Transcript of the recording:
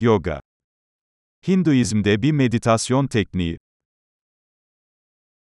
Yoga. Hinduizm'de bir meditasyon tekniği.